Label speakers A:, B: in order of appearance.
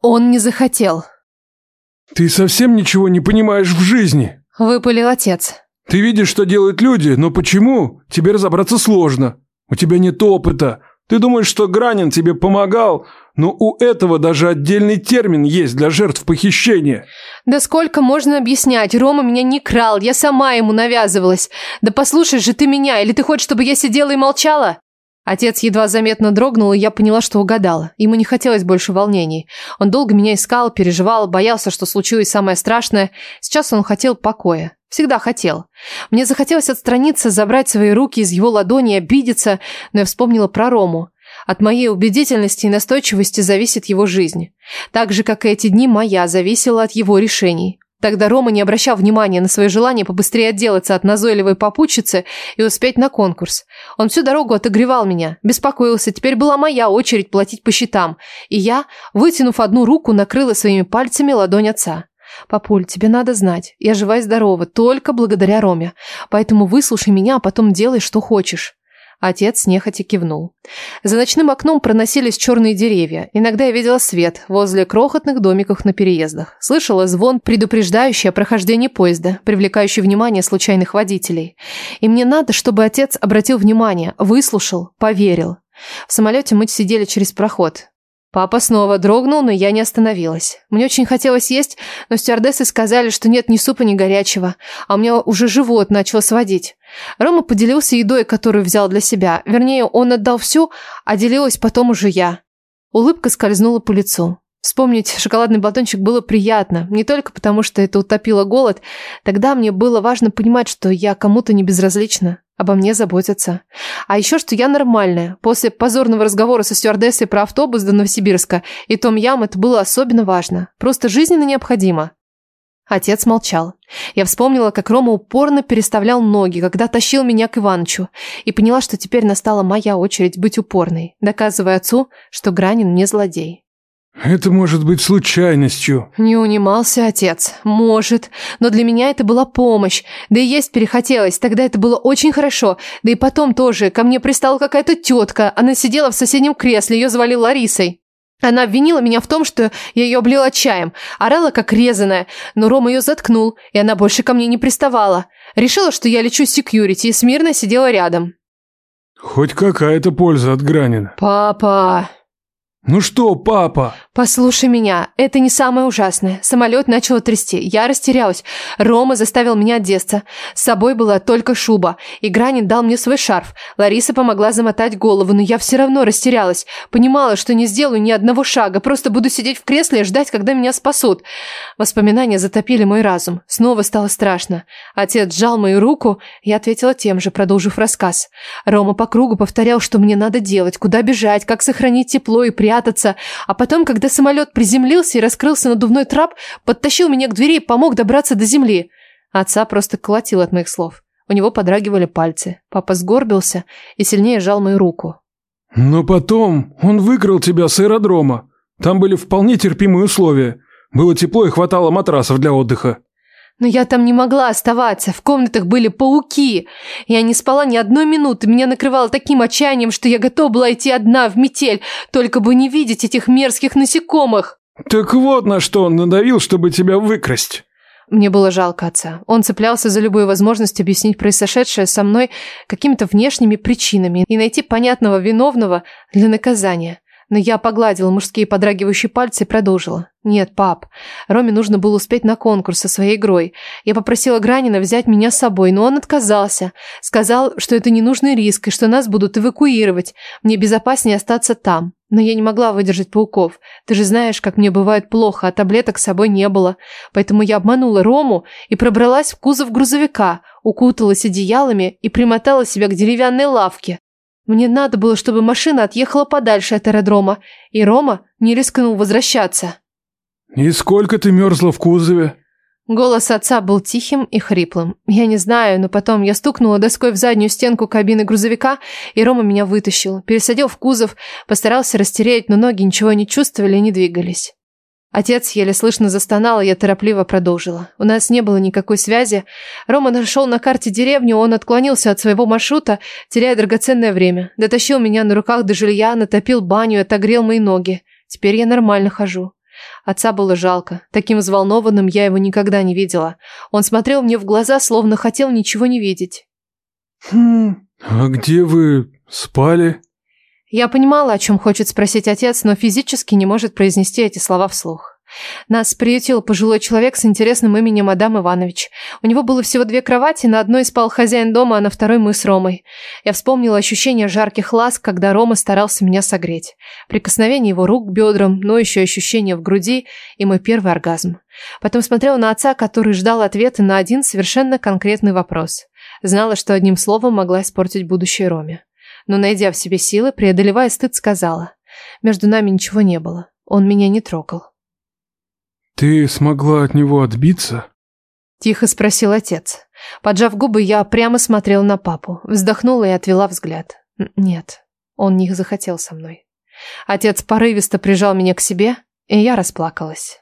A: Он не захотел.
B: Ты совсем ничего не понимаешь в жизни.
A: Выпалил отец.
B: Ты видишь, что делают люди, но почему? Тебе разобраться сложно. У тебя нет опыта. Ты думаешь, что Гранин тебе помогал, но у этого даже отдельный термин есть для жертв похищения.
A: Да сколько можно объяснять? Рома меня не крал, я сама ему навязывалась. Да послушай же ты меня, или ты хочешь, чтобы я сидела и молчала? Отец едва заметно дрогнул, и я поняла, что угадала. Ему не хотелось больше волнений. Он долго меня искал, переживал, боялся, что случилось самое страшное. Сейчас он хотел покоя. Всегда хотел. Мне захотелось отстраниться, забрать свои руки из его ладони, обидеться, но я вспомнила про Рому. От моей убедительности и настойчивости зависит его жизнь. Так же, как и эти дни, моя зависела от его решений. Тогда Рома не обращал внимания на свое желание побыстрее отделаться от назойливой попутчицы и успеть на конкурс. Он всю дорогу отогревал меня, беспокоился, теперь была моя очередь платить по счетам, и я, вытянув одну руку, накрыла своими пальцами ладонь отца. «Папуль, тебе надо знать, я жива и здорова, только благодаря Роме, поэтому выслушай меня, а потом делай, что хочешь». Отец нехотя кивнул. За ночным окном проносились черные деревья. Иногда я видела свет возле крохотных домиков на переездах. Слышала звон, предупреждающий о прохождении поезда, привлекающий внимание случайных водителей. И мне надо, чтобы отец обратил внимание, выслушал, поверил. В самолете мы сидели через проход. Папа снова дрогнул, но я не остановилась. Мне очень хотелось есть, но стюардессы сказали, что нет ни супа, ни горячего, а у меня уже живот начал сводить. Рома поделился едой, которую взял для себя. Вернее, он отдал всю, а делилась потом уже я. Улыбка скользнула по лицу. Вспомнить шоколадный батончик было приятно, не только потому, что это утопило голод. Тогда мне было важно понимать, что я кому-то не безразлична. Обо мне заботятся. А еще, что я нормальная. После позорного разговора со стюардессой про автобус до Новосибирска и Том Ям это было особенно важно. Просто жизненно необходимо. Отец молчал. Я вспомнила, как Рома упорно переставлял ноги, когда тащил меня к Иванычу, и поняла, что теперь настала моя очередь быть упорной, доказывая отцу, что Гранин не злодей.
B: Это может быть случайностью.
A: Не унимался отец. Может. Но для меня это была помощь. Да и есть перехотелось. Тогда это было очень хорошо. Да и потом тоже. Ко мне пристала какая-то тетка. Она сидела в соседнем кресле. Ее звали Ларисой. Она обвинила меня в том, что я ее облила чаем. Орала как резаная. Но Рома ее заткнул. И она больше ко мне не приставала. Решила, что я лечу секьюрити. И смирно сидела рядом.
B: Хоть какая-то польза от Гранина.
A: Папа...
B: «Ну что, папа?»
A: «Послушай меня, это не самое ужасное. Самолет начал трясти. Я растерялась. Рома заставил меня одеться. С собой была только шуба. И Гранин дал мне свой шарф. Лариса помогла замотать голову, но я все равно растерялась. Понимала, что не сделаю ни одного шага. Просто буду сидеть в кресле и ждать, когда меня спасут. Воспоминания затопили мой разум. Снова стало страшно. Отец сжал мою руку. Я ответила тем же, продолжив рассказ. Рома по кругу повторял, что мне надо делать, куда бежать, как сохранить тепло и прятать прятаться, а потом, когда самолет приземлился и раскрылся надувной трап, подтащил меня к двери и помог добраться до земли. Отца просто колотил от моих слов. У него подрагивали пальцы. Папа сгорбился и сильнее сжал мою руку.
B: Но потом он выкрал тебя с аэродрома. Там были вполне терпимые условия. Было тепло и хватало матрасов для отдыха.
A: Но я там не могла оставаться, в комнатах были пауки. Я не спала ни одной минуты, меня накрывало таким отчаянием, что я готова была идти одна в метель, только бы не видеть этих мерзких насекомых.
B: Так вот на что он надавил, чтобы тебя выкрасть.
A: Мне было жалко отца. Он цеплялся за любую возможность объяснить произошедшее со мной какими-то внешними причинами и найти понятного виновного для наказания. Но я погладила мужские подрагивающие пальцы и продолжила. «Нет, пап, Роме нужно было успеть на конкурс со своей игрой. Я попросила Гранина взять меня с собой, но он отказался. Сказал, что это ненужный риск и что нас будут эвакуировать. Мне безопаснее остаться там. Но я не могла выдержать пауков. Ты же знаешь, как мне бывает плохо, а таблеток с собой не было. Поэтому я обманула Рому и пробралась в кузов грузовика, укуталась одеялами и примотала себя к деревянной лавке. Мне надо было, чтобы машина отъехала подальше от аэродрома, и Рома не рискнул возвращаться.
B: «И сколько ты мерзла в кузове?»
A: Голос отца был тихим и хриплым. Я не знаю, но потом я стукнула доской в заднюю стенку кабины грузовика, и Рома меня вытащил. Пересадил в кузов, постарался растереть, но ноги ничего не чувствовали и не двигались. Отец еле слышно застонал, и я торопливо продолжила. У нас не было никакой связи. Рома нашел на карте деревню, он отклонился от своего маршрута, теряя драгоценное время. Дотащил меня на руках до жилья, натопил баню отогрел мои ноги. Теперь я нормально хожу. Отца было жалко. Таким взволнованным я его никогда не видела. Он смотрел мне в глаза, словно хотел ничего не видеть.
B: «Хм, а где вы спали?»
A: Я понимала, о чем хочет спросить отец, но физически не может произнести эти слова вслух. Нас приютил пожилой человек с интересным именем Адам Иванович. У него было всего две кровати, на одной спал хозяин дома, а на второй мы с Ромой. Я вспомнила ощущение жарких ласк, когда Рома старался меня согреть. Прикосновение его рук к бедрам, но еще ощущение в груди и мой первый оргазм. Потом смотрела на отца, который ждал ответа на один совершенно конкретный вопрос. Знала, что одним словом могла испортить будущее Роме. Но, найдя в себе силы, преодолевая стыд, сказала. Между нами ничего не было. Он меня не трогал.
B: «Ты смогла от него отбиться?»
A: Тихо спросил отец. Поджав губы, я прямо смотрела на папу, вздохнула и отвела взгляд. Нет, он не захотел со мной. Отец порывисто прижал меня к себе, и я расплакалась.